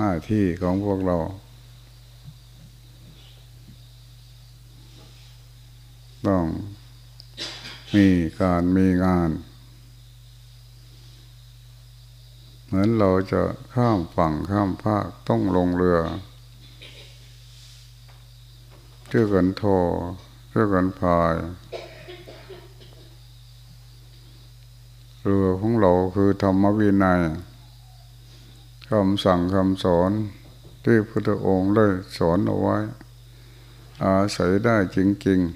หน้าที่ของพวกเราต้องมีการมีงาน เหมือนเราจะข้ามฝั่งข้ามภาคต้องลงเรือเชื่อกันโทเชื่อกันพาย เรือของเราคือธรรมวินัย คำสั่งคำสอนที่พระองค์ได้สอนเอาไว้ อาศัยได้จริงๆ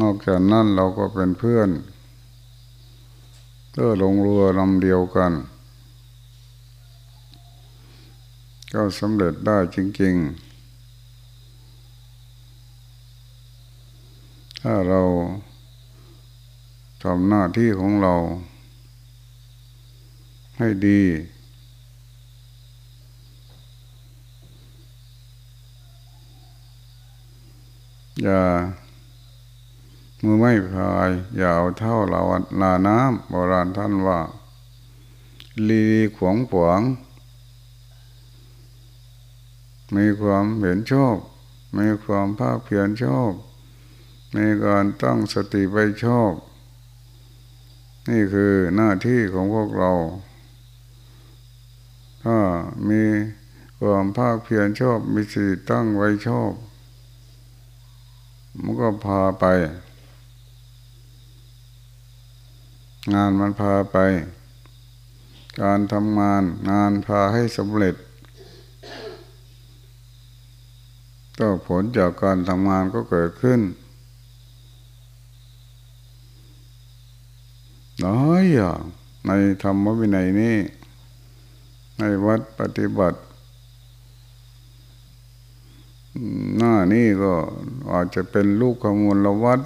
นอกจากนั้นเราก็เป็นเพื่อนก็ลงเรือลำเดียวกัน ก็สำเร็จได้จริงๆ ถ้าเราทำหน้าที่ของเรา ให้ดี อย่ามือไม่พาย อย่าเอาเท่าเราลาน้ำโบราณท่านว่า ลีขวงขวง มีความเห็นชอบมีความภาคเพียรชอบมีการตั้งสติไปชอบ นี่คือหน้าที่ของพวกเรา ถ้ามีความภาคเพียรชอบมีสติตั้งไว้ชอบ มันก็พาไป งานมันพาไป การทำงานงานพาให้สำเร็จก็ผลจากการทำงานก็เกิดขึ้นหลายอย่างในธรรมวินัยนี้ ในวัดปฏิบัติ หน้านี้ก็อาจจะเป็นลูกขมูลวัด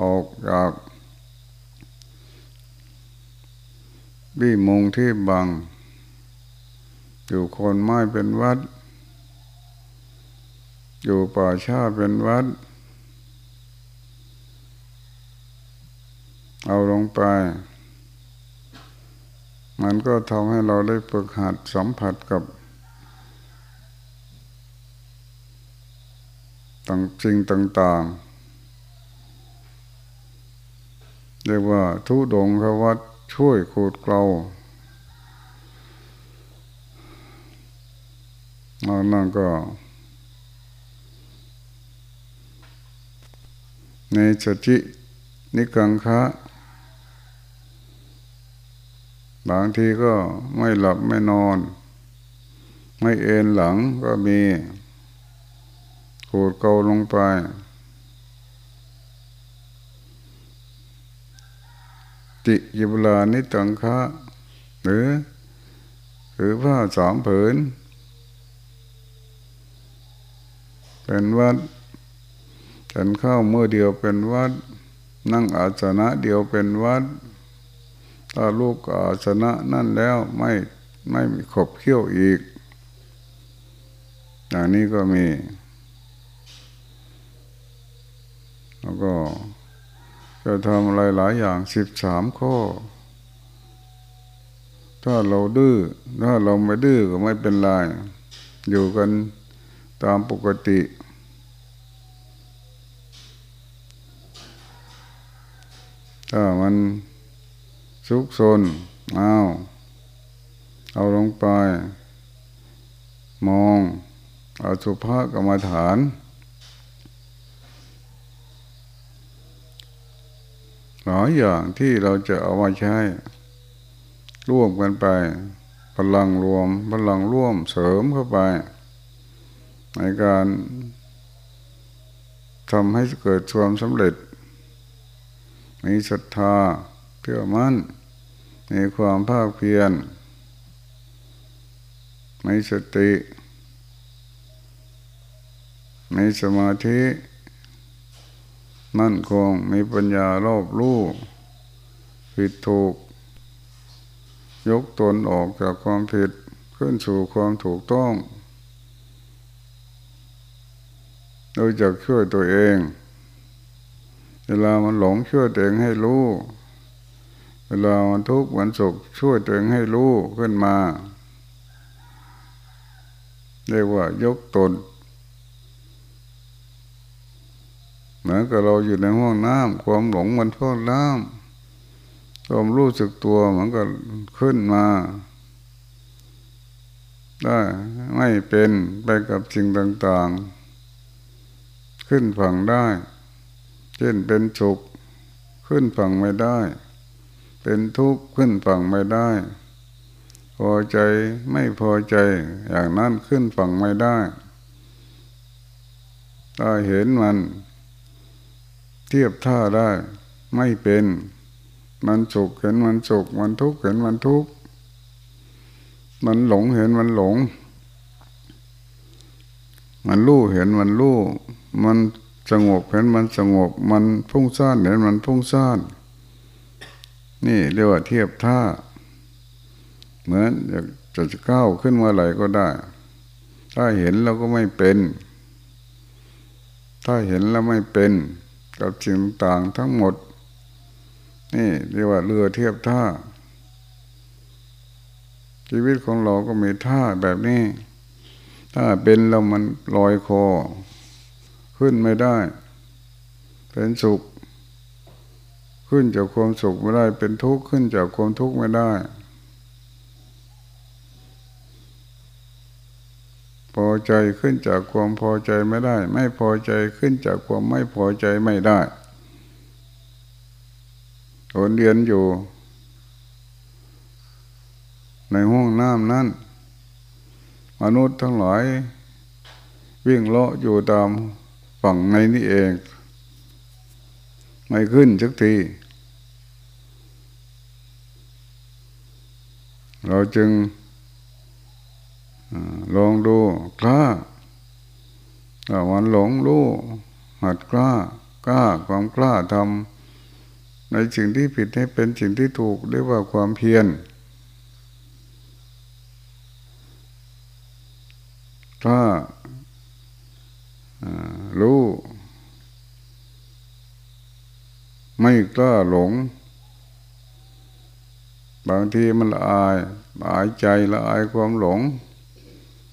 ออกจากวิมงที่บัง อยู่คนไม้เป็นวัด อยู่ป่าชาเป็นวัด เอาลงไป มันก็ทำให้เราได้ฝึกหัดสัมผัสกับต่างจริงต่างๆ เรียกว่าทุดงควัดช่วยขูดเกลานั่นก็ ในสตินิกังคะ บางทีก็ไม่หลับไม่นอน ไม่เอนหลังก็มีขูดเกาลงไป ติยิบลานิตังคะหรือหรือผ้าสามผืน เป็นวัดฉันเข้าเมื่อเดียวเป็นวัด นั่งอาสนะเดียวเป็นวัด ถ้าลูกอาสนะนั่นแล้วไม่ไม่มีขบเขี้ยวอีก อย่างนี้ก็มี แล้วก็จะทำอะไรหลายอย่างสิบสามข้อ ถ้าเราดื้อถ้าเราไม่ดื้อก็ไม่เป็นไร อยู่กันตามปกติ ถ้ามัน สุกซนเอาเอาลงไป มองเอาสุภาพกรรมฐาน หลายอย่างที่เราจะเอามาใช้ ร่วมกันไป พลังรวม พลังร่วมเสริมเข้าไป ในการทำให้เกิดความสำเร็จ มีศรัทธา เพื่อมั่นมีความภาคเพียรมีสติมีสมาธิ มั่นคงมีปัญญารอบรู้ผิดถูก ยกตนออกจากความผิดขึ้นสู่ความถูกต้องโดยจากช่วยตัวเอง เวลามันหลงช่วยตัวเองให้รู้ ลามันทุกข์มันสุขช่วยตัวเองให้รู้ขึ้นมาเรียกว่ายกตนเหมือนกับเราอยู่ในห้องน้ำความหลงมันท่วน้ำความรู้สึกตัวมันก็ขึ้นมาได้ไม่เป็นไปกับสิ่งต่างๆ ขึ้นฝั่งได้ เช่นเป็นสุข ขึ้นฝั่งไม่ได้ เป็นทุกข์ขึ้นฝั่งไม่ได้ พอใจไม่พอใจอย่างนั้นขึ้นฝั่งไม่ได้ถ้าเห็นมัน เทียบท่าได้ ไม่เป็น มันสุขเห็นมันสุขมันทุกข์เห็นมันทุกข์มันหลงเห็นมันหลง มันรู้เห็นมันรู้มันสงบเห็นมันสงบ มันพุ่งซ่านเห็นมันพุ่งซ่านนี่ นี่เรียกว่าเทียบท่า เหมือนจะจะก้าวขึ้นมาไหลก็ได้ ถ้าเห็นเราก็ไม่เป็น ถ้าเห็นแล้วไม่เป็น กับสิ่งต่างทั้งหมด นี่เรียกว่าเรือเทียบท่า ชีวิตของเราก็มีท่าแบบนี้ ถ้าเป็นเรามันลอยคอ ขึ้นไม่ได้ เป็นสุข ขึ้นจากความสุขไม่ได้เป็นทุกข์ขึ้นจากความทุกข์ไม่ได้ พอใจขึ้นจากความพอใจไม่ได้ ไม่พอใจขึ้นจากความไม่พอใจไม่ได้คนเรียนอยู่ ในห้องน้ำนั้นมนุษย์ทั้งหลาย วิ่งเลาะอยู่ตามฝั่งในนี่เอง ไม่ขึ้นสักที เราจึงลองดูกล้าวันหลงรู้หัดกล้ากล้าความกล้าทำในสิ่งที่ผิดให้เป็นสิ่งที่ถูกเรียกว่าความเพียรถ้ารู้ ไม่กล้าหลง บางทีมันละอายละอายใจละอายความหลง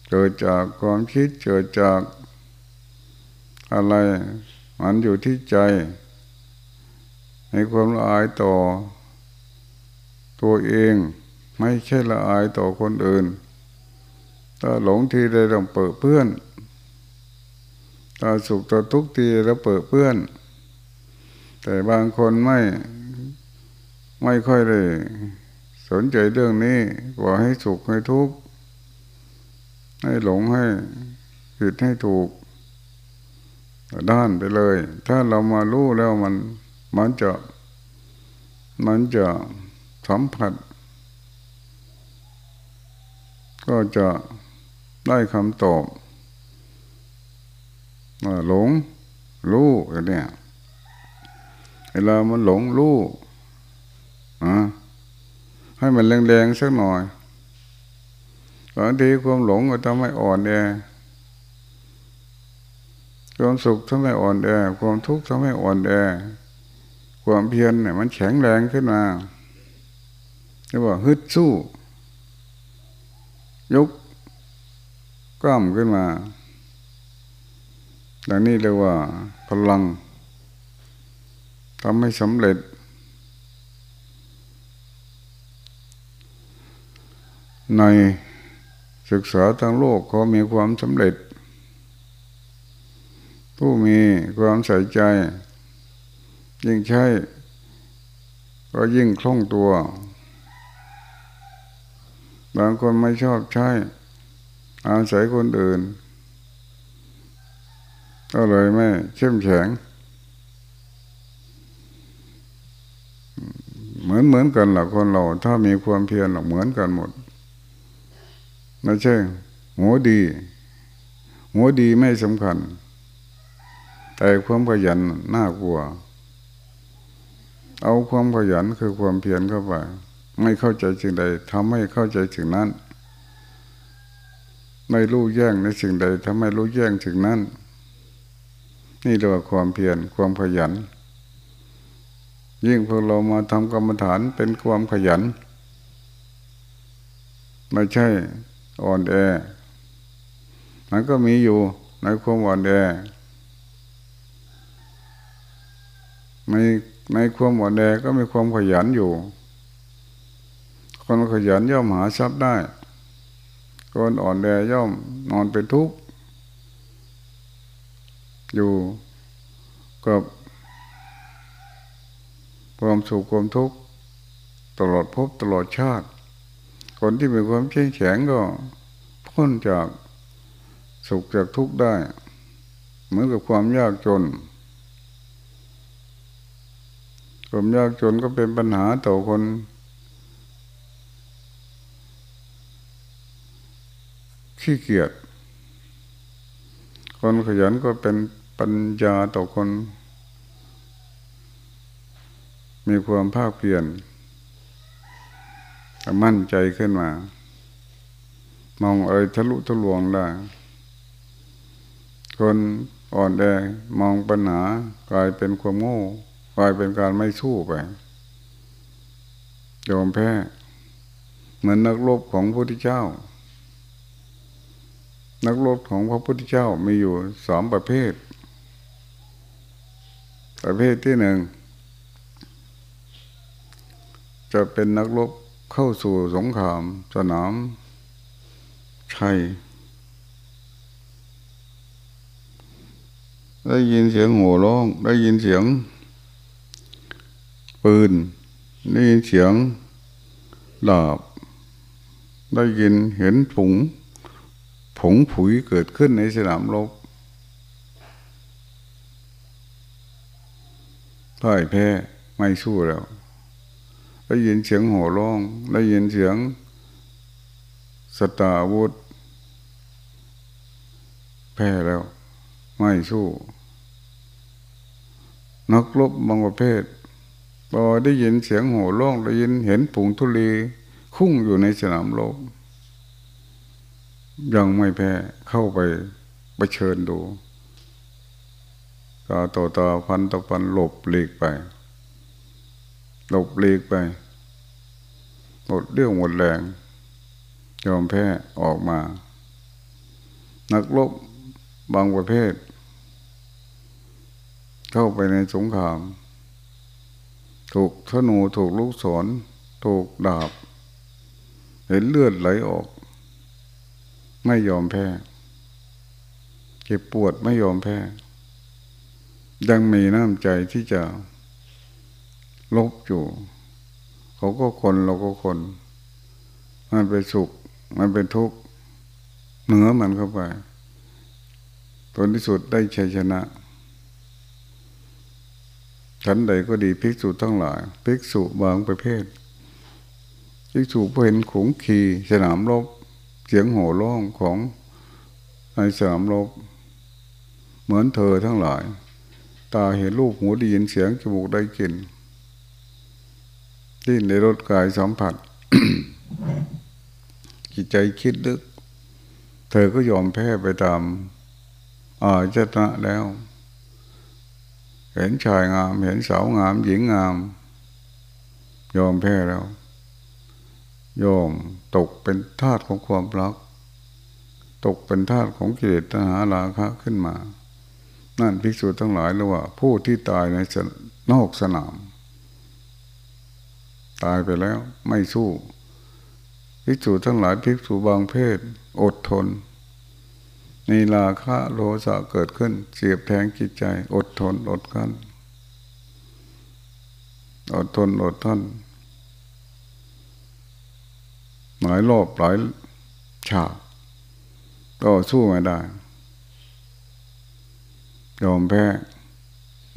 เกิดจากความคิดเกิดจากอะไร มันอยู่ที่ใจในความละอายต่อ ตัวเอง ไม่ใช่ละอายต่อคนอื่น ถ้าหลงทีใดต้องเปิดเพื่อน ถ้าสุขต่อทุกทีแล้วเปิดเพื่อน แต่บางคนไม่ ไม่ค่อยได้ สนใจเรื่องนี้ว่าให้สุขให้ทุกข์ให้หลงให้ผิดให้ถูก ด้านไปเลย ถ้าเรามารู้แล้วมันมันจะมันจะสัมผัส ก็จะได้คำตอบหลงรู้อย่างเนี้ยเวลามันหลงรู้อะ ให้มันแรงๆสักหน่อยบางทีความหลงก็ทำให้อ่อนแอความสุขทำให้อ่อนแอความทุกข์ทำให้อ่อนแอความเพียรเนี่ยมันแข็งแรงขึ้นมาเรียกว่าฮึดสู้ ยกกล้ามขึ้นมาดังนี้เรียกว่าพลังทำให้สำเร็จ ในศึกษาทางโลกเขามีความสำเร็จ ผู้มีความใส่ใจ ยิ่งใช้ก็ยิ่งคล่องตัวบางคนไม่ชอบใช้ อาศัยคนอื่น ก็เลยไม่เข้มแข็งเหมือนเหมือนกันหละคนเรา ถ้ามีความเพียรเหมือนกันหมด ไม่ใช่หัวดีหัวดีไม่สำคัญ แต่ความขยันน่ากลัว เอาความขยันคือความเพียรเข้าไปไม่เข้าใจสิ่งใดทำให้เข้าใจสิ่งนั้น ไม่รู้แย่งในสิ่งใดทำให้รู้แย่งสิ่งนั้น นี่เรียกว่าความเพียรความขยัน ยิ่งพวกเรามาทำกรรมฐานเป็นความขยัน ไม่ใช่ อ่อนแอมันก็มีอยู่ในความอ่อนแอในในความอ่อนแอก็มีความขยันอยู่ คนขยันย่อมหาทรัพย์ได้ คนอ่อนแอย่อมนอนเป็นทุกข์อยู่กับความสุขความทุกข์ตลอดภพตลอดชาติ คนที่มีความเข้มแข็งก็พ้นจากสุขจากทุกข์ได้ เหมือนกับความยากจน ความยากจนก็เป็นปัญหาต่อคน ขี้เกียจคนขยันก็เป็นปัญญาต่อคน มีความภาคเพียร มั่นใจขึ้นมา มองอะไรทะลุทะลวงได้ คนอ่อนแอมองปัญหากลายเป็นความโง่กลายเป็นการไม่สู้ไปยอมแพ้ เหมือนนักรบของพระพุทธเจ้า นักรบของพระพุทธเจ้ามีอยู่สามประเภท ประเภทที่หนึ่งจะเป็นนักรบ เข้าสู่สงครามสนามชัยได้ยินเสียงโหัวร้อง ได้ยินเสียง ปืน ได้ยินเสียงดาบ ได้ยินเห็นผงผงผุยเกิดขึ้นในสนามรบพ่ายแพ้ไม่สู้แล้ว ได้ยินเสียงโหัวร้อง ได้ยินเสียงสตาวุธ แพ้แล้ว ไม่สู้ นักลบบางประเภทพอได้ยินเสียงโห่ร้องได้ยินเห็นผงทุลีคุ้งอยู่ในสนามรบยังไม่แพ้เข้าไปไปเชิญดูตาต่อตาพันต่อพันหลบหลีกไป หลบหลีกไป หมดเรื่องหมดแรง ยอมแพ้ออกมา นักลบบางประเภท เข้าไปในสงคราม ถูกธนูถูกลูกศร ถูกดาบ เห็นเลือดไหลออก ไม่ยอมแพ้เจ็บปวดไม่ยอมแพ้ ยังมีน้ำใจที่จะ ลบอยู่ เขาก็คนเราก็คน มันเป็นสุข มันเป็นทุกข์เหนือมันเข้าไปผลที่สุดได้ชัยชนะฉันใดก็ดีภิกษุทั้งหลายภิกษุบางประเภทภิกษุพอเห็นขงขีสนามรบเสียงโห่ร้องของในสนามรบเหมือนเธอทั้งหลาย ตาเห็นรูปหูได้ยินเสียงจมูกได้กลิ่น ที่ในรถกายสัมผัสจิตใจคิดลึก เธอก็ยอมแพ้ไปตามอาจตนะแล้ว เห็นชายงาม เห็นสาวงาม หญิงงาม ยอมแพ้แล้ว ยอมตกเป็นทาสของความรัก ตกเป็นทาสของกิเลสตหาราคะขึ้นมา นั่นภิกษุทั้งหลายเรียกว่า ผู้ที่ตายในนอกสนาม ตายไปแล้ว ไม่สู้ภิกษุทั้งหลายภิกษุบางเพศ อดทนนีลาคะโลสะเกิดขึ้นเสียบแทงจิตใจ อดทนอดกันอดทนอดทนหลายรอบหลายฉากก็สู้ไม่ได้ ยอมแพ้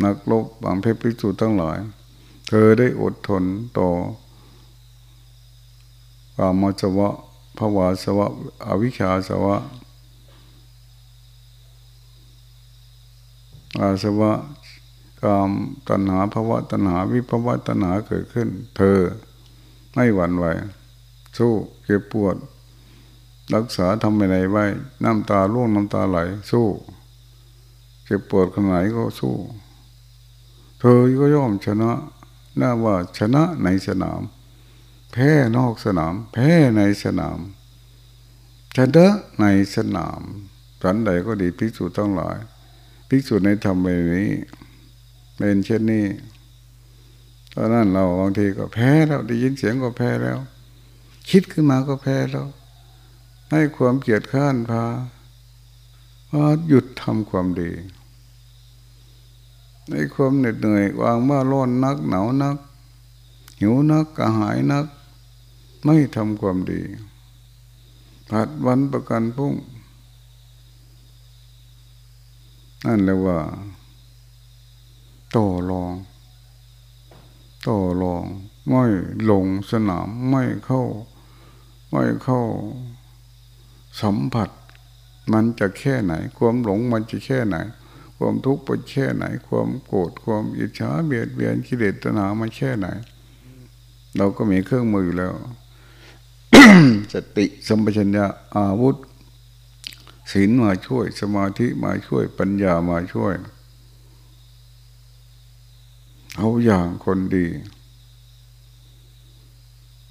นักลบบางเพชรพิสูจน์ทั้งหลาย ธอได้อดทนต่อความมจวะภาวะสวะ อวิชชาสวะ อาสวะกามตัณหาภาวะตัณหาวิภาวะตัณหาเกิดขึ้น เธอไม่หวั่นไหว สู้เก็บปวด รักษาทำอะไรไว้ น้ำตาล่วงน้ำตาไหล สู้เจ็บปวดขนาดไหนก็สู้ เธอก็ย่อมชนะ น่าว่าชนะในสนาม แพ้นอกสนาม แพ้ในสนามชนะในสนามสันใดก็ดีภิกษุต้องหลายภิกษุในธรรมแบบนี้เป็นเช่นนี้ตอนนั้นเราบางทีก็แพ้แล้วได้ยินเสียงก็แพ้แล้ว คิดขึ้นมาก็แพ้แล้ว ให้ความเกียดข้านพาว่าหยุดทำความดี ในความเหน็ดเหนื่อยวางว่าร้อนนักหนาวนัก หิวนักกระหายนัก ไม่ทำความดี ผัดวันประกันพุ่ง นั่นเลยว่าต่อรองต่อรอง ไม่ลงสนามไม่เข้า ไม่เข้า สัมผัส มันจะแค่ไหน ความหลงมันจะแค่ไหน ความทุกข์เป็นแค่ไหน ความโกรธความอิจฉาเบียดเบียนกิเลสตัณหามันแค่ไหน เราก็มีเครื่องมืออยู่แล้วสติสัมปชัญญะอาวุธศีลมาช่วย สมาธิมาช่วย ปัญญามาช่วย เอาอย่างคนดี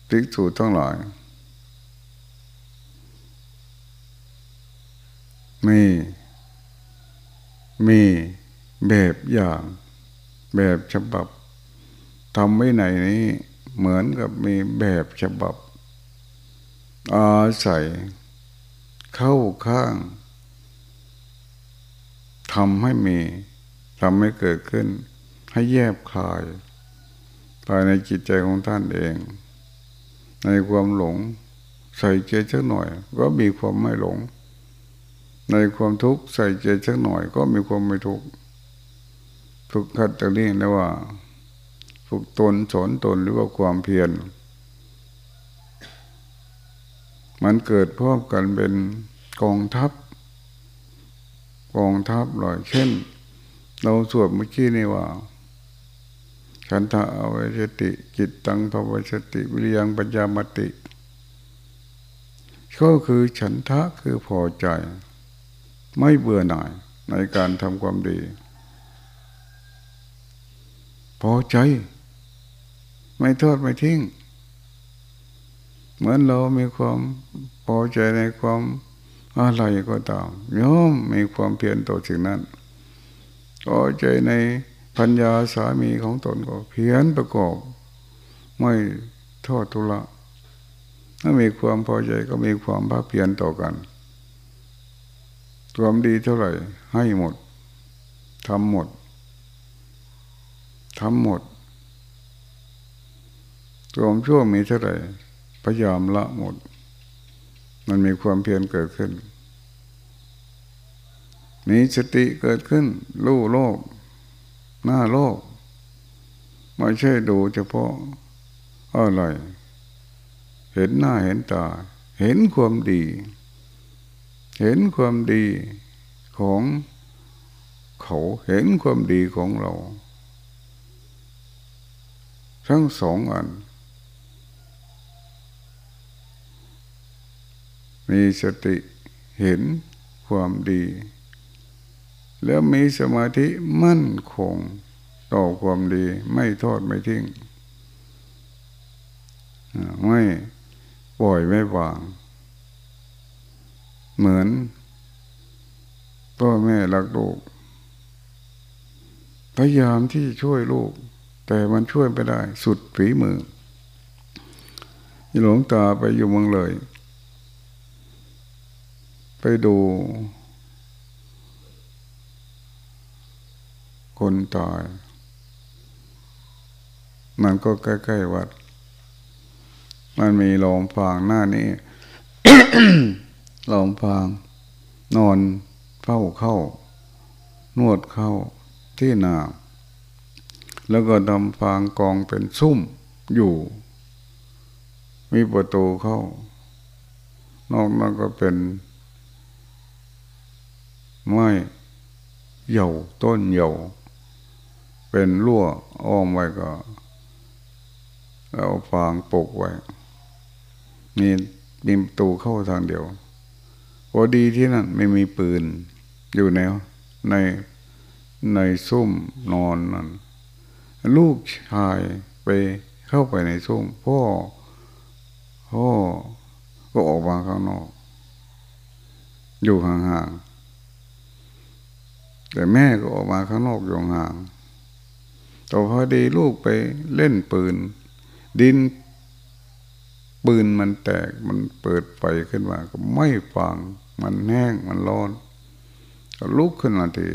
ภิกษุทั้งหลายมี มีแบบอย่างแบบฉบับทำไว้ไหนนี้เหมือนกับมีแบบฉบับ อาศัย เข้าข้างทำให้มีทำให้เกิดขึ้น ให้แยบคายภายในจิตใจของท่านเอง ในความหลง ใส่ใจสักหน่อย ก็มีความไม่หลง ในความทุกข์ใส่ใจสักหน่อยก็มีความไม่ทุกข์ฝึกขัดจากนี้แล้วว่า ฝึกตนสอนตนหรือว่าความเพียรมันเกิดพร้อมกันเป็นกองทัพ กองทัพลอยเช่น เราสวดเมื่อกี้นี่ว่าฉันทะเอาไวัชติจิตตังภวชติ วิริยังปัญญามติ ก็คือฉันทะคือพอใจ ไม่เบื่อหน่ายในการทำความดี พอใจ ไม่ทอดไม่ทิ้ง เหมือนเรามีความพอใจในความอะไรก็ตามย่อมมีความเพียรต่อสิ่งนั้นพอใจในพัญญาสามีของตนก็เพียรประกอบ ไม่ทอดทุละถ้ามีความพอใจก็มีความภาคเพียรต่อกัน ความดีเท่าไหร่ ให้หมดทำหมดทำหมดความชั่วมีเท่าไหร่พยายามละหมด มันมีความเพียรเกิดขึ้น มีสติเกิดขึ้น รู้โลก หน้าโลก ไม่ใช่ดูเฉพาะอะไร เห็นหน้าเห็นตา เห็นความดี เห็นความดีของเขาเห็นความดีของเรา ทั้งสองอัน มีสติเห็นความดี แล้วมีสมาธิมั่นคงต่อความดีไม่ทอดไม่ทิ้งไม่ปล่อยไม่วาง เหมือนพ่อแม่รักลูก พยายามที่ช่วยลูก แต่มันช่วยไม่ได้ สุดฝีมือหลวงตาไปอยู่เมืองเลย ไปดู คนตายมันก็ใกล้ๆวัด มันมีโรงฟางหน้านี้ โรงฟาง นอนเฝ้าเข้า นวดเข้าที่นา แล้วก็ดำฟางกองเป็นซุ้มอยู่ มีประตูเข้า นอกนั้นก็เป็น ไม่เหย่าต้นเหย่าเป็นรั่วอ้อมไว้ก็เราฟางปกไว้ มีมีประตูเข้าทางเดียว พอดีที่นั่นไม่มีปืน อยู่ในในในซุ้มนอนนั่นลูกชายไปเข้าไปในซุ้มพ่อพ่อก็ออกมาข้างนอก อยู่ห่างๆแต่แม่ก็ออกมาข้างนอกอยู่ห่างต่อพอดีลูกไปเล่นปืน ดินปืนมันแตกมันเปิดไฟขึ้นมาก็ไม่ฟัง มันแห้งมันร้อน ก็ลุกขึ้นมาที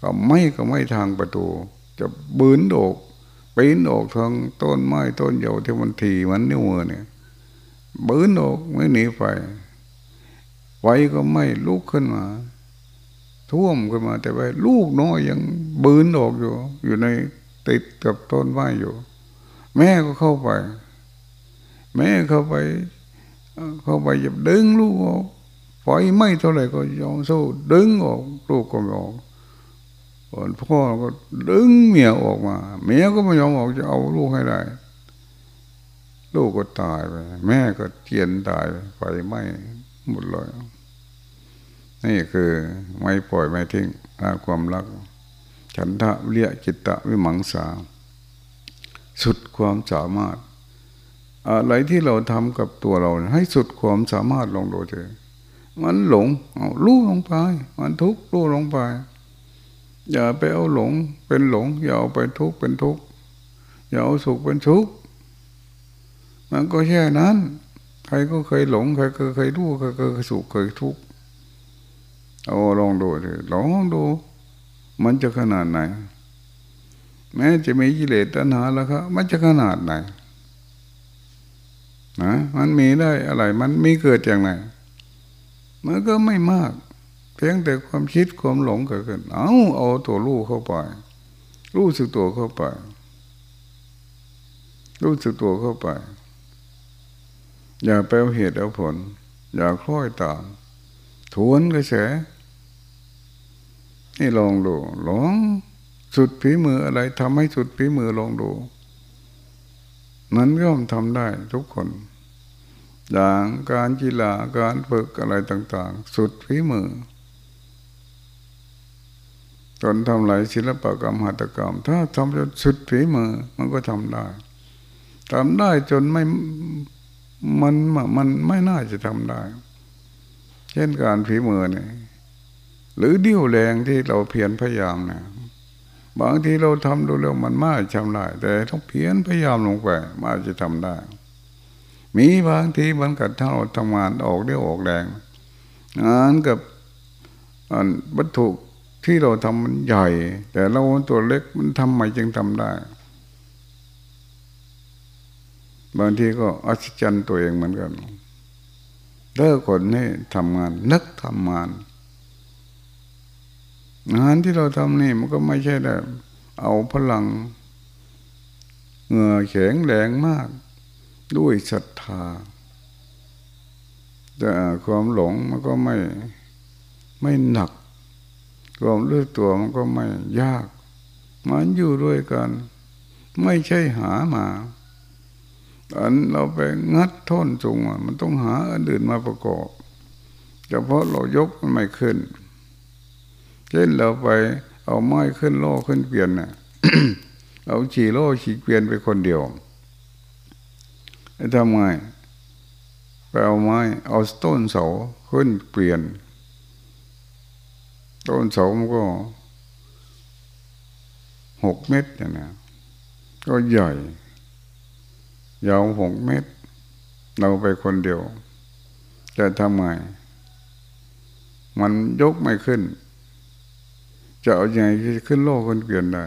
ก็ไม่ก็ไม่ทางประตู จะบืนโดกปีนออกทางต้นไม้ต้นเยาที่มันทีมันนิ้วมือเนี่ยบืนออกไม่หนีไฟไฟก็ไม่ลุกขึ้นมาท่วมขึ้นมา แต่ว่าลูกน้อยยังบืนออกอยู่ อยู่ในติดกับต้นไม้อยู่ แม่ก็เข้าไป แม่เข้าไป เข้าไปจะดึงลูกออก ไฟไม้เท่าไหร่ก็ยอมสู้ดึงออกลูกก็ไม่ออกพ่อก็ดึงเมียออกมา เมียก็ไม่ยอมออกจะเอาลูกให้ได้ ลูกก็ตายไปแม่ก็เจียนตายไฟไหม้หมดเลยนี่คือไม่ปล่อยไม่ทิ้งความรัก ฉันทะเลียจิตตะวิมังสา สุดความสามารถ อะไรที่เราทำกับตัวเรา ให้สุดความสามารถลองดูเถอะ มันหลงเอาลู่ลงไป มันทุกข์ลู่ลงไป อย่าไปเอาหลงเป็นหลง อย่าเอาไปทุกข์เป็นทุกข์อย่าเอาสุขเป็นทุกข์มันก็แค่นั้น ใครก็เคยหลงใครก็เคยรู้ใครก็เคยสุขเคยทุกข์เอาลองดูสิลองดู มันจะขนาดไหน แม้จะมีกิเลสตัณหาแล้วครับมันจะขนาดไหนนะมันมีได้อะไร มันมีเกิดอย่างไร มันก็ไม่มาก เพียงแต่ความคิดความหลงเกิดขึ้น เอาเอาตัวรู้เข้าไป รู้สึกตัวเข้าไป รู้สึกตัวเข้าไป อย่าไปเอาเหตุเอาผล อย่าคล้อยตาม ทวนกระแสนี่ลองดูลองสุดฝีมืออะไรทำให้สุดฝีมือลองดูนั้นย่อมทำได้ทุกคน อย่างการกีฬาการฝึกอะไรต่าง ๆ สุดฝีมือตอนทำหลายศิลปกรรมหัตถกรรม ถ้าทำจนสุดฝีมือ มันก็ทำได้ทำได้จนไม่มันมันไม่น่าจะทำได้ เช่นการฝีมือเนี่ยหรือดิ้วแรงที่เราเพียรพยายามเนี่ยบางทีเราทำดูแล้วมันไม่ทำได้แต่ต้องเพียรพยายามลงไปมาจะทำได้ มีบางทีมันกับถ้าเราทำงานออกได้ออกแรงงานกับวัตถุที่เราทำมันใหญ่ แต่เราตัวเล็กมันทำไมจึงทำได้ บางทีก็อัศจรรย์ตัวเองเหมือนกันเลิกคนให้ทำงานนักทำงาน งานที่เราทำนี่มันก็ไม่ใช่แบบเอาพลังเหงื่อแข็งแรงมาก ด้วยศรัทธาแต่ความหลงมันก็ไม่ไม่หนัก ความเลือกตัวมันก็ไม่ยาก มันอยู่ด้วยกัน ไม่ใช่หามาอันเราไปงัดท่อนสูงมันต้องหาอันอื่นมาประกอบเฉพาะเรายกมันไม่ขึ้น เช่นเราไปเอาไม้ขึ้นโล่ขึ้นเปลี่ยนเนี่ยเอาขี่โล่ขี่เปลี่ยนไปคนเดียว ทำไงไปเอาไม้ เอาต้นเสาขึ้นเปลี่ยน ต้นเสามันก็หกเมตรอย่างนี้ก็ใหญ่ ยาวหกเมตร เราไปคนเดียวจะทำไงมันยกไม่ขึ้น จะเอาอย่างไรขึ้นโลกคนเปลี่ยนได้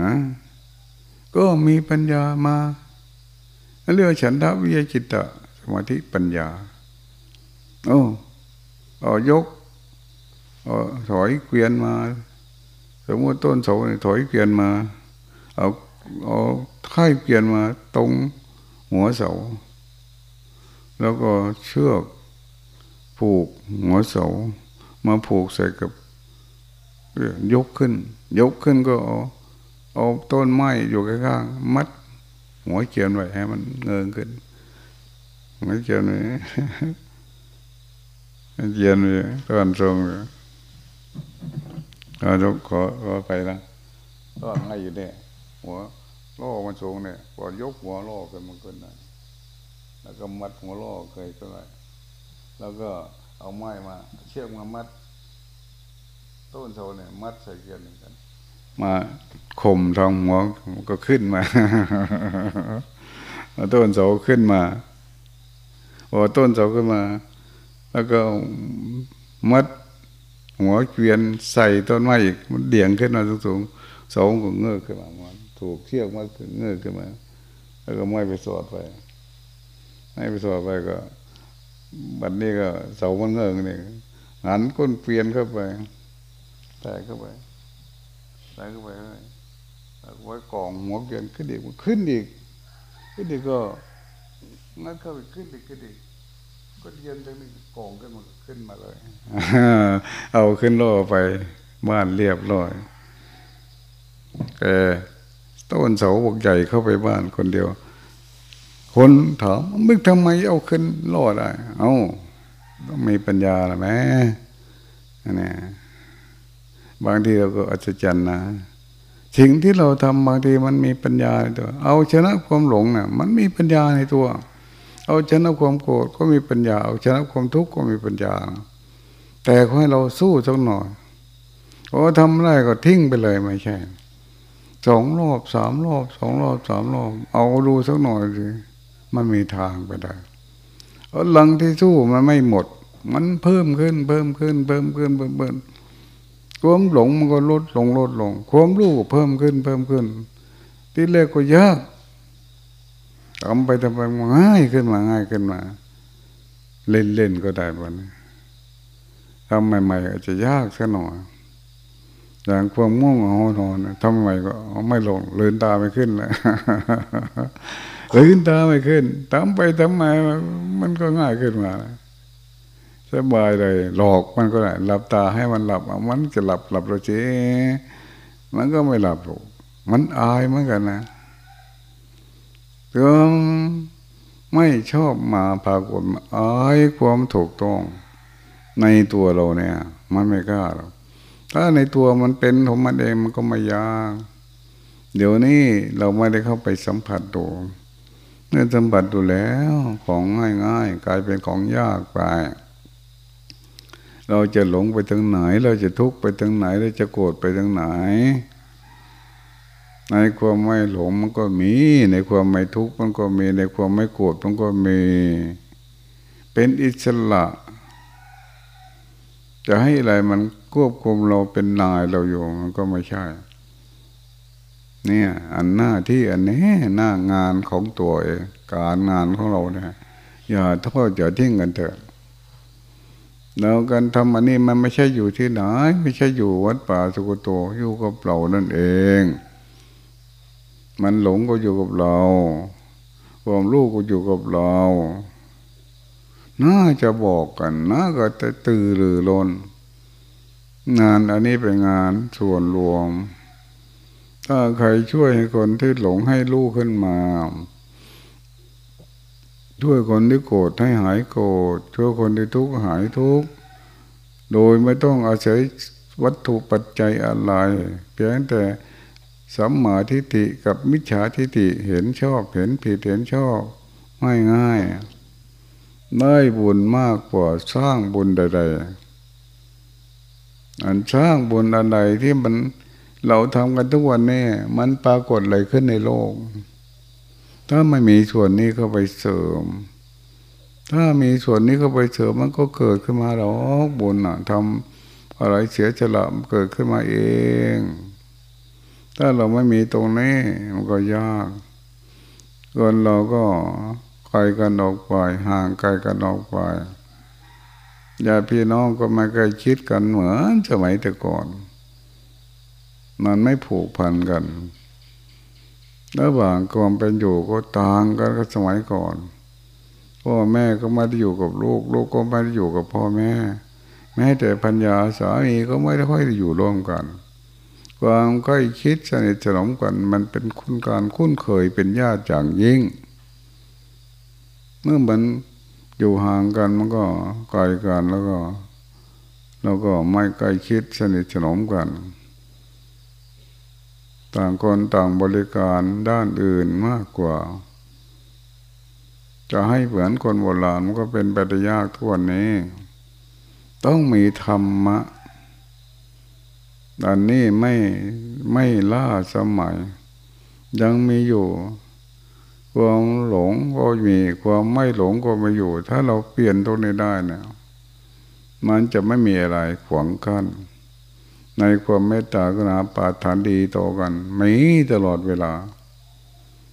นะ ก็มีปัญญามาเรียกฉันทะวิยจิตตะสมาธิปัญญาโอ้อยกอถอยเกวียนมา สมมติต้นเสาถอยเกวียนมา เอาเอาค่ายเกวียนมาตรงหัวเสา แล้วก็เชือกผูกหัวเสา มาผูกใส่กับยกขึ้น ยกขึ้นก็เอา เอาต้นไม้อยู่ข้างๆมัด หัวเขียนไว้ให้มันเงินขึ้นหัวเขียนไว้เขียนไว้ตอนทรงเลยเราขอขอไปละก็ง่ายอยู่เนี่ยหัวล่อมันสูงเนี่ยพอยกหัวล่อกันมันขึ้นนะแล้วก็มัดหัวล่อเคยก็ได้แล้วก็เอาไม้มา เชือกมามัด ต้นโซเนี่ยมัดใส่เกียนกัน มาข่มทองหัวก็ขึ้นมาต้นเสาขึ้นมาพอต้นเสาขึ้นมา แล้วก็มัดหัวเกวียนใส่ต้นไม้อีกมันเดี่ยงขึ้นมาสูงๆเสาก็เงือกขึ้นมาถูกเชือกมาเงือกขึ้นมา แล้วก็ไม่ไปสอดไปไม่ไปสอดไปก็ บัดนี้ก็เสามันเงือกนี่หันก้นเกวียนเข้าไปแตกเข้าไป แตกเข้าไปเลยไว้กองหัวเกียนขึ้นอีกขึ้นอีก ขึ้นอีกก็งั้นเข้าไปขึ้นอีกขึ้นอีกก็เย็นจังนี้กองขึ้นมาขึ้นมาเลยเอาขึ้นโลไปบ้านเรียบร้อยแกต้นเสาบกใหญ่เข้าไปบ้านคนเดียว คนถามมึงทำไมเอาขึ้นล่อได้ เอาต้องมีปัญญาละแม่นี่ บางทีเราก็อัศจรรย์นะสิ่งที่เราทำบางทีมันมีปัญญาในตัว เอาชนะความหลงนะ่ะ มันมีปัญญาในตัว เอาชนะความโกรธก็มีปัญญา เอาชนะความทุกข์ก็มีปัญญา แต่ขอให้เราสู้สักหน่อยโอ้ทำได้ก็ทิ้งไปเลยไม่ใช่สองรอบสามรอบสองรอบสามรอบเอาดูสักหน่อยสิมันมีทางไปได้เอาหลังที่สู้มันไม่หมด มันเพิ่มขึ้นเพิ่มขึ้นเพิ่มขึ้นเพิ่มขึ้น ความหลงมันก็ลดลงลดลง ความรู้เพิ่มขึ้นเพิ่มขึ้น ที่แรกก็ยากทำไปทำไปง่ายขึ้นมาง่ายขึ้นมา เล่นเล่นก็ได้บ้านทำใหม่ๆอาจจะยากสักหน่อยอย่างความง่วงหงานอนทำไมก็ไม่ลงเลืนตาไม่ขึ้นเลยเลืนตาไม่ขึ้นทำไปทำไมมันก็ง่ายขึ้นมา สบายเลย หลอกมันก็ได้หลับตาให้มันหลับมันจะหลับหลับเราเจ๊มันก็ไม่หลับหรอกมันอายเหมือนกันนะก็ไม่ชอบมาพากฏอายความถูกต้อง ในตัวเราเนี่ย มันไม่กล้าหรอกถ้าในตัวมันเป็นของมันเองมันก็ไม่ยากเดี๋ยวนี้เราไม่ได้เข้าไปสัมผัสตัวเมื่อสัมผัสดูแล้วของง่ายๆ กลายเป็นของยากไป เราจะหลงไปทางไหน เราจะทุกข์ไปทางไหน เราจะโกรธไปทางไหน ในความไม่หลงมันก็มี ในความไม่ทุกข์มันก็มี ในความไม่โกรธมันก็มี เป็นอิสระ จะให้อะไรมันควบคุมเราเป็นนายเราอยู่มันก็ไม่ใช่ เนี่ย อันหน้าที่อันนี้หน้างานของตัวเองการงานของเราเนี่ยอย่าท้ออย่าทิ้งกันเถอะ แล้วการทำอันนี้มันไม่ใช่อยู่ที่ไหน ไม่ใช่อยู่วัดป่าสุกโตอยู่กับเรานั่นเอง มันหลงก็อยู่กับเราความรู้ก็อยู่กับเราน่าจะบอกกันน่าก็จะตื่นหรือลนงานอันนี้เป็นงานส่วนรวม ถ้าใครช่วยให้คนที่หลงให้ลูกขึ้นมา ช่วยคนที่โกรธให้หายโกรธช่วยคนที่ทุกข์หายทุกข์โดยไม่ต้องอาศัยวัตถุปัจจัยอะไรเพียงแต่สัมมาทิฏฐิกับมิจฉาทิฏฐิเห็นชอบเห็นผิดเห็นชอบง่ายง่ายได้บุญมากกว่าสร้างบุญใด ๆ อันสร้างบุญอะไรที่มันเราทำกันทุกวันนี้มันปรากฏอะไรขึ้นในโลก ถ้าไม่มีส่วนนี้เข้าไปเสริม ถ้ามีส่วนนี้เข้าไปเสริมมันก็เกิดขึ้นมาหรอกบุญอะทำอะไรเสียฉละเกิดขึ้นมาเอง ถ้าเราไม่มีตรงนี้มันก็ยากคนเราก็ไกลกันออกไปห่างไกลกันออกไปญาติพี่น้องก็ไม่เคยคิดกันเหมือนสมัยแต่ก่อน มันไม่ผูกพันกัน ระหว่างความเป็นอยู่ก็ต่างกันกับสมัยก่อนพ่อแม่ก็ไม่ได้อยู่กับลูก ลูกก็ไม่ได้อยู่กับพ่อแม่ แม้แต่พัญญาสามีก็ไม่ได้ค่อยอยู่ร่วมกัน ความใกล้คิดสนิทสนมกัน มันเป็นคุณการคุ้นเคยเป็นญาติอย่างยิ่ง เมื่อมันอยู่ห่างกันมันก็ไกลกันแล้วก็ แล้วก็ไม่ใกล้คิดสนิทสนมกัน ต่างคนต่างบริการด้านอื่นมากกว่า จะให้เหมือนคนโบราณมันก็เป็นไปได้ยากทุกวันนี้ ต้องมีธรรมะอันนี้ไม่ไม่ล่าสมัย ยังมีอยู่ ความหลงก็มีความไม่หลงก็มาอยู่ ถ้าเราเปลี่ยนตรงนี้ได้เนี่ยมันจะไม่มีอะไรขวางกั้น ในความเมตตากรุณาปาฐานดีต่อกันมีตลอดเวลา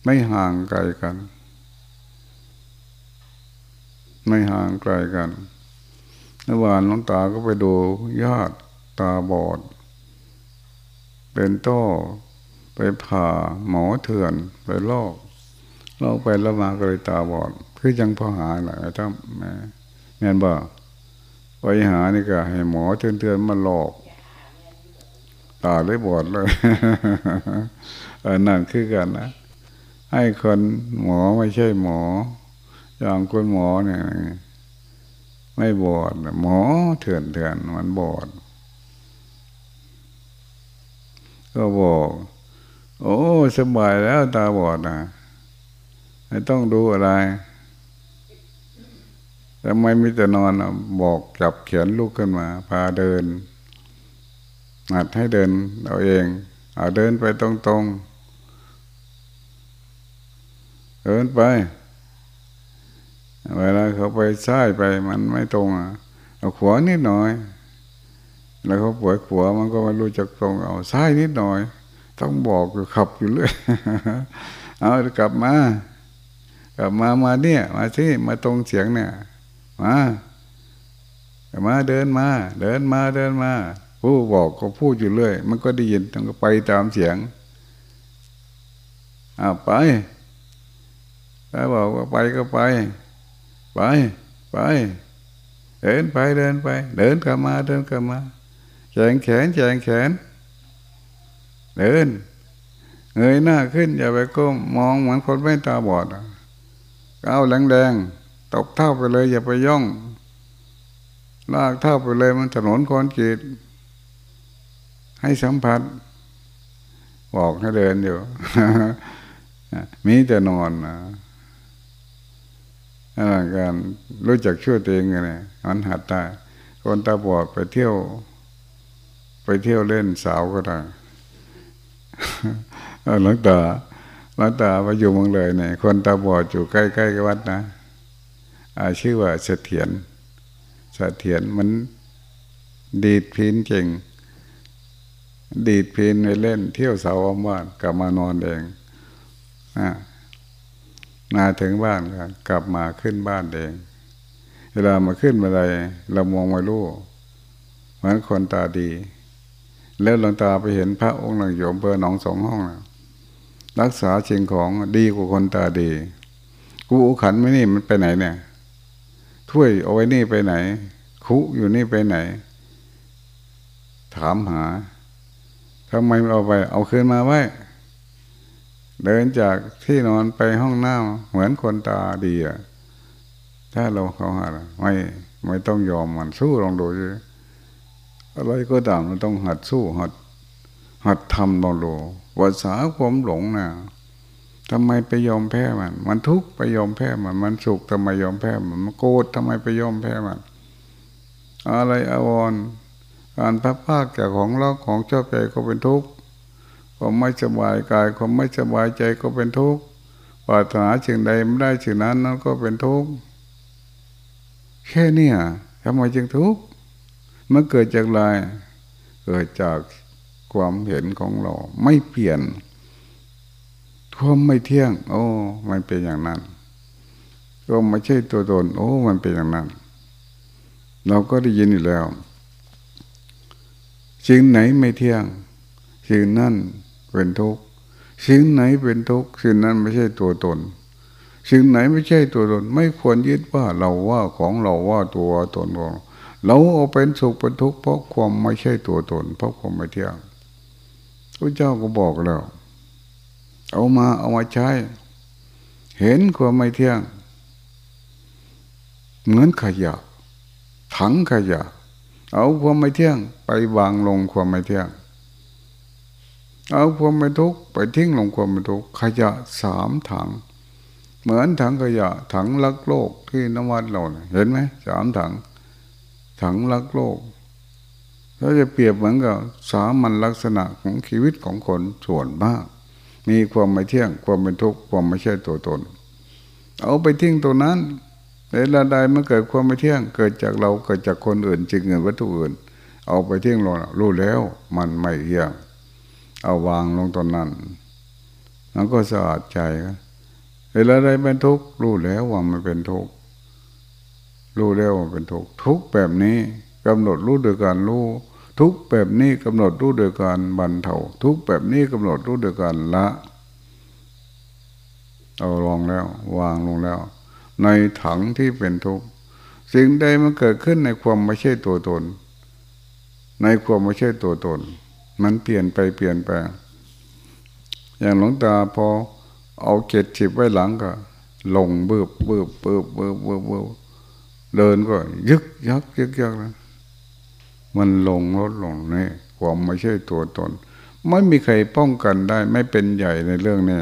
ไม่ห่างไกลกัน ไม่ห่างไกลกันเมื่อวานน้องตาก็ไปดูญาติตาบอด เป็นต้อไปผ่าหมอเถื่อนไปลอกลอกไปแล้วมาก็เลยตาบอด คือยังพอหาแหละถ้าแม่แม่นบ่ไปหานี่ก็ให้หมอเถื่อนๆมาหลอก ตาเลยบอดเลยเออนั่นคือกันนะ ให้คนหมอไม่ใช่หมอ อย่างคนหมอเนี่ยไม่บอดหมอเถื่อนเถื่อนมันบอด ก็บอก โอ้สบายแล้วตาบอดนะไม่ต้องดูอะไรทำไมมีแต่นอนบอกจับเขียนลูกขึ้นมา พาเดิน หัดให้เดินเอาเอง เอาเดินไปตรงๆ เดินไป เวลาเขาไปซ้ายไปมันไม่ตรงอะ เอาขวานิดหน่อย แล้วเขาปวดขวามันก็ไม่รู้จักตรง เอาซ้ายนิดหน่อย ต้องบอกอยู่ขับอยู่เรื่อย เอากลับมากลับมามาเนี่ย มาที่มาตรงเสียงเนี่ย มามาเดินมา เดินมาเดินมา ผู้บอกก็พูดอยู่เรื่อย มันก็ได้ยินต้องก็ไปตามเสียงอ่าไปถ้าบอกว่าไปก็ไป ไปไปเดินไปเดินไป เดินกลับมาเดินกลับมาแขนแขนแขนแขน เดินเงยหน้าขึ้น อย่าไปก้มมองเหมือนคนไม่ตาบอดก้าวแรงๆตกเท่าไปเลย อย่าไปย่อง ลากเท่าไปเลยมันถนนคอนกรีต ให้สัมผัส บอกให้เดินอยู่มีแต่นอนนะการรู้จักช่วยตัวเองไงมันหัดได้คนตาบอดไปเที่ยว ไปเที่ยวเล่นสาวก็ได้หลังตาหลังตาไปอยู่เมืองเลยเนี่ย คนตาบอดอยู่ใกล้ๆกับวัดนะอาชื่อว่าเสถียรเสถียรมันดีดพินเก่ง ดีดเพลนไปเล่น เที่ยวเสาร์บ้านกลับมานอนเองมาถึงบ้านก็กลับมาขึ้นบ้านเอง เวลามาขึ้นมาไรเรามองไม่รู้เหมือนคนตาดี แล้วหลวงตาไปเห็นพระองค์หนึ่งอยู่อำเภอหนองสองห้องรักษาเชียงของดีกว่าคนตาดี กูขันไม่นี่มันไปไหนเนี่ย ถ้วยเอาไว้นี่ไปไหน คุอยู่นี่ไปไหน ถามหา ทำไมเอาไป เอาคืนมาไว้ เดินจากที่นอนไปห้องน้ำเหมือนคนตาดีอะถ้าเราเขาหาไม่ไม่ต้องยอมมันสู้ลองดูสิอะไรก็ตามมันต้องหัดสู้หัด หัดทำลองดูภาษาความหลงนะ่ะทำไมไปยอมแพ้มัน มันทุกข์ไปยอมแพ้มัน มันสุขทำไมยอมแพ้มัน มันโกรธทำไมไปยอมแพ้มัน อะไรอววร การพักภาคจากของเราของชอบใจก็เป็นทุกข์ความไม่สบายกายความไม่สบายใจก็เป็นทุกข์ปรารถนาสิ่งใดไม่ได้สิ่งนั้นนั่นก็เป็นทุกข์แค่นี้ทำไมจึงทุกข์มันเกิดจากอะไรเกิดจากความเห็นของเรา ไม่เปลี่ยนความไม่เที่ยง โอ้ มันเป็นอย่างนั้นก็ไม่ใช่ตัวตน โอ้ มันเป็นอย่างนั้น เราก็ได้ยินอยู่แล้ว สิ่งไหนไม่เที่ยง สิ่งนั้นเป็นทุกข์สิ่งไหนเป็นทุกข์สิ่งนั้นไม่ใช่ตัวตน สิ่งไหนไม่ใช่ตัวตน ไม่ควรยึดว่าเราว่าของเราว่าตัวตนของเราเอาเป็นสุขเป็นทุกข์เพราะความไม่ใช่ตัวตน เพราะความไม่เที่ยงพระเจ้าก็บอกแล้ว เอามาเอามาใช้ เห็นความไม่เที่ยง เหมือนขยะ ถังขยะ เอาความไม่เที่ยง ไปวางลงความไม่เที่ยง เอาความเป็นทุกข์ไปทิ้งลงความเป็นทุกข์ขยะสามถัง เหมือนถังขยะ ถังลักโลกที่นวัดเราเห็นไหมสามถัง ถังลักโลกเราจะเปรียบเหมือนกับสามัญลักษณะของชีวิตของคนส่วนมาก มีความไม่เที่ยง ความเป็นทุกข์ความไม่ใช่ตัวตน เอาไปทิ้งตัวนั้น เวลาใดมันเกิดความไม่เที่ยง เกิดจากเราเกิดจากคนอื่นจึงเงินวัตถุอื่น เอาไปเทิ้งลงรู้แล้วมันไม่เที่ยง เอาวางลงตอนนั้นมันก็สะอาดใจเวลาใดเป็นทุกข์รู้แล้วว่ามันเป็นทุกข์รู้แล้วว่าเป็นทุกข์ทุกแบบนี้กำหนดรู้โดยการรู้ทุกแบบนี้กำหนดรู้โดยการบรรเทาทุกแบบนี้กำหนดรู้โดยการละ เอาลองแล้ว วางลงแล้ว ในถังที่เป็นทุกข์สิ่งใดมันเกิดขึ้นในความไม่ใช่ตัวตน ในความไม่ใช่ตัวตน มันเปลี่ยนไปเปลี่ยนไปอย่างหลวงตาพอเอาเกตฉิบไว้หลังก็ ลงเบืบเบืบเบืบเบืบเบืบเบืบเดินก็ ยึกยักยึกยักนะมันลงลดลงนี่ความไม่ใช่ตัวตน ไม่มีใครป้องกันได้ ไม่เป็นใหญ่ในเรื่องนี้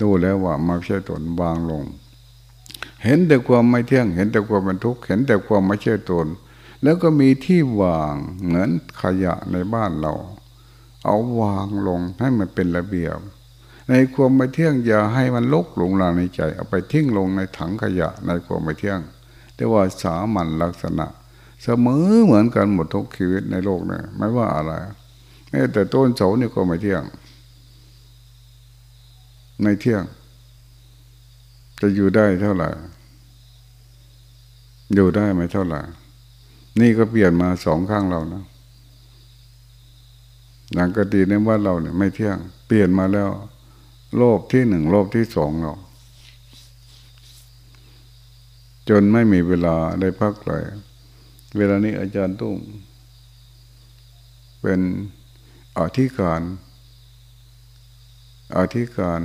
ดูแล้วว่าไม่ใช่ตนวางลง เห็นแต่ความไม่เที่ยง เห็นแต่ความเป็นทุกข์ เห็นแต่ความไม่ใช่ตน แล้วก็มีที่วางเหมือนขยะในบ้านเรา เอาวางลงให้มันเป็นระเบียบ ในความไม่เที่ยงอย่าให้มันลกหลงลาในใจ เอาไปทิ้งลงในถังขยะในความไม่เที่ยงแต่ว่าสามัญลักษณะ เสมอเหมือนกันหมดทุกชีวิตในโลกเนี่ยไม่ว่าอะไรแม้แต่ต้นเสานี่ก็ไม่เที่ยง ในเที่ยง จะอยู่ได้เท่าไหร่อยู่ได้ไหมเท่าไหร่นี่ก็เปลี่ยนมาสองข้างเรานะหลังกตีในว่าเราเนี่ยไม่เที่ยง เปลี่ยนมาแล้ว โลภที่หนึ่งโลภที่สองเรา จนไม่มีเวลาได้พักเลยเวลานี้อาจารย์ตุ้มเป็นอธิการอธิการ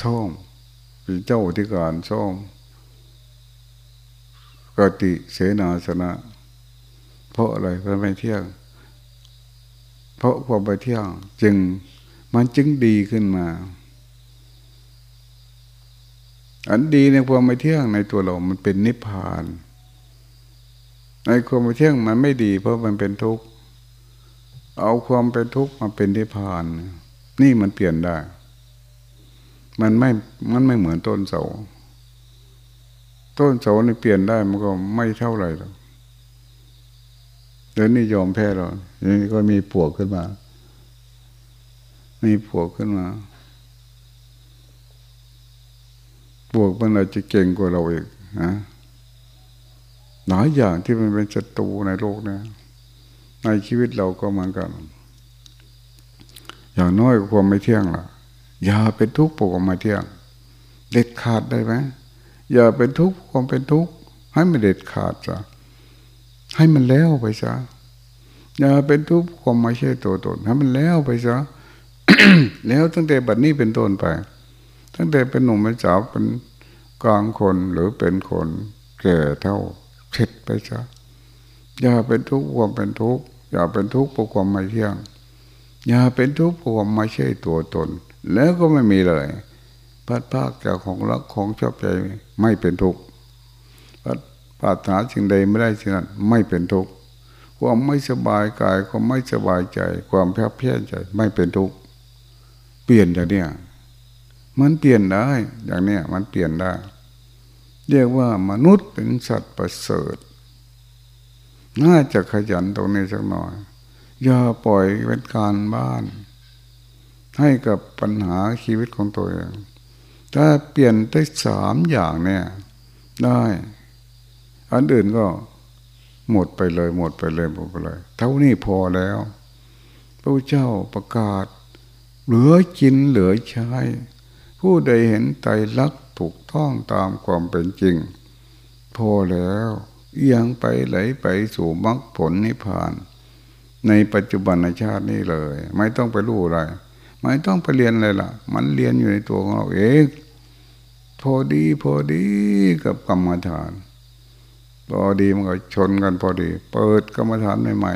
ซ่อมเป็นเจ้าอธิการซ่อมกติเสนาสนะ เพราะอะไรเพราะไม่เที่ยง เพราะความไปเที่ยงจึงมันจึงดีขึ้นมา อันดีในความไม่เที่ยงในตัวเรา มันเป็นนิพพาน ในความเที่ยงมันไม่ดี เพราะมันเป็นทุกข์ เอาความเป็นทุกข์มาเป็นนิพพาน นี่มันเปลี่ยนได้ มันไม่มันไม่เหมือนต้นเสา ต้นเสานี่เปลี่ยนได้มันก็ไม่เท่าไหร่หรอกเดี๋ยวนี้ยอมแพ้เรานี่ก็มีปวกขึ้นมา มีปวกขึ้นมาปวกมันอาจจะเก่งกว่าเราอีกนะหลายอย่างที่มันเป็นศัตรูในโลกเนี่ยในชีวิตเราก็เหมือนกัน อย่างน้อยความไม่เที่ยงล่ะ อย่าเป็นทุกข์ปกไม่เที่ยง เด็ดขาดได้ไหมอย่าเป็นทุกข์ความเป็นทุกข์ให้มันเด็ดขาดจ้ะให้มันแล้วไปซะอย่าเป็นทุกข์ความไม่ใช่ตัวตนให้มันแล้วไปซะแล้วตั้งแต่บัดนี้เป็นต้นไป ตั้งแต่เป็นหนุ่มเป็นสาวเป็นกลางคนหรือเป็นคนแก่เท่าเสร็จไปซะอย่าเป็นทุกข์ความเป็นทุกข์อย่าเป็นทุกข์เพราะความไม่เที่ยง อย่าเป็นทุกข์เพราะความไม่ใช่ตัวตน แล้วก็ไม่มีเลยพัดภาคจากของรักของชอบใจไม่เป็นทุกข์พัดปรารถนาสิ่งใดไม่ได้สิ่งนั้นไม่เป็นทุกข์ความไม่สบายกายความไม่สบายใจ ความแพ้เพี้ยนใจไม่เป็นทุกข์เปลี่ยนอย่างเนี้ยมันเปลี่ยนได้ อย่างเนี้ยมันเปลี่ยนได้ เรียกว่ามนุษย์เป็นสัตว์ประเสริฐ น่าจะขยันตรงนี้สักหน่อย อย่าปล่อยเป็นการบ้าน ให้กับปัญหาชีวิตของตัวเองถ้าเปลี่ยนได้สามอย่างเนี่ย ได้ อันอื่นก็หมดไปเลย หมดไปเลยหมดไปเลย เท่านี้พอแล้ว พระเจ้าประกาศ เหลือกินเหลือใช้ผู้ใดเห็นไตรลักษณ์ถูกต้องตามความเป็นจริง พอแล้ว เอียงไปไหลไปสู่มรรคผลนิพพาน ในปัจจุบันชาตินี้เลย ไม่ต้องไปรู้อะไร ไม่ต้องไปเรียนอะไรล่ะ มันเรียนอยู่ในตัวของเราเองพอดีพอดีกับกรรมฐาน พอดีมันก็ชนกันพอดี เปิดกรรมฐานใหม่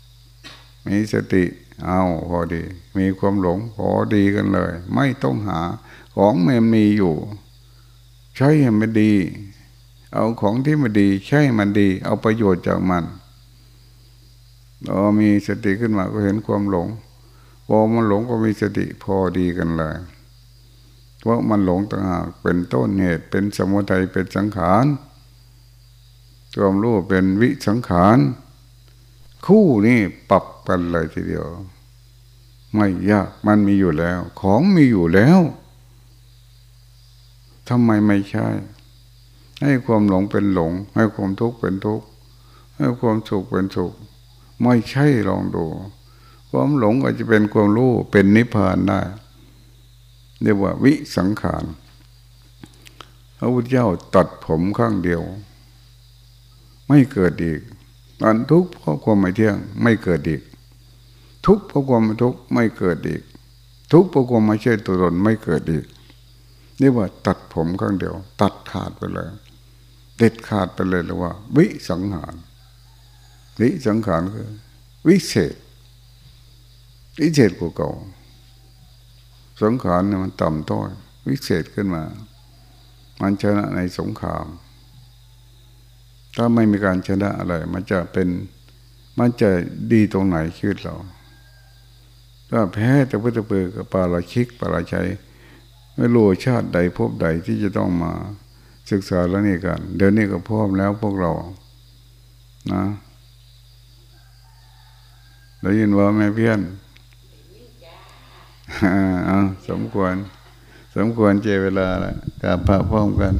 ๆมีสติเอาพอดี มีความหลงพอดีกันเลย ไม่ต้องหาของมันมีอยู่ ใช้ให้มันดี เอาของที่มันดี ใช้มันดี เอาประโยชน์จากมันพอมีสติขึ้นมาก็เห็นความหลง พอมันหลงก็มีสติพอดีกันเลยเพราะมันหลงต่างหากเป็นต้นเหตุเป็นสมุทัยเป็นสังขารความรู้เป็นวิสังขาร คู่นี้ปรับกันเลยทีเดียว ไม่ยากมันมีอยู่แล้ว ของมีอยู่แล้วทำไมไม่ใช่ ให้ความหลงเป็นหลง ให้ความทุกข์เป็นทุกข์ให้ความสุขเป็นสุข ไม่ใช่ลองดู ความหลงอาจจะเป็นความรู้เป็นนิพพานได้ เรียกว่าวิสังขารพระพุทธเจ้าตัดผมข้างเดียว ไม่เกิดอีกตอนทุกข์เพราะความไม่เที่ยง ไม่เกิดอีก ทุกข์เพราะความไม่ทุกข์ไม่เกิดอีก ทุกข์เพราะความไม่ใช่ตัวตนไม่เกิดอีกเรียกว่า ตัดผมข้างเดียว ตัดขาดไปเลย เด็ดขาดไปเลยเลยว่า วิสังหาร วิสังขารคือ วิเศษ วิเศษกว่าเก่า สงขารเนี่ยมันต่ำต้อย วิเศษขึ้นมา มันชนะในสงคราม ถ้าไม่มีการชนะอะไร มันจะเป็น มันจะดีตรงไหนชีวิตเรา ถ้าแพ้แต่พุทธเปือกับปาราชิกปาราชัยไม่รู้ชาติใดพบใดที่จะต้องมาศึกษาแล้วนี่กัน เดี๋ยวนี้ก็พร้อมแล้วพวกเรา นะได้ยินว่าแม่เพี้ยน อ่าสมควร สมควรเจเวลาแล้วกับพระพร้อมกัน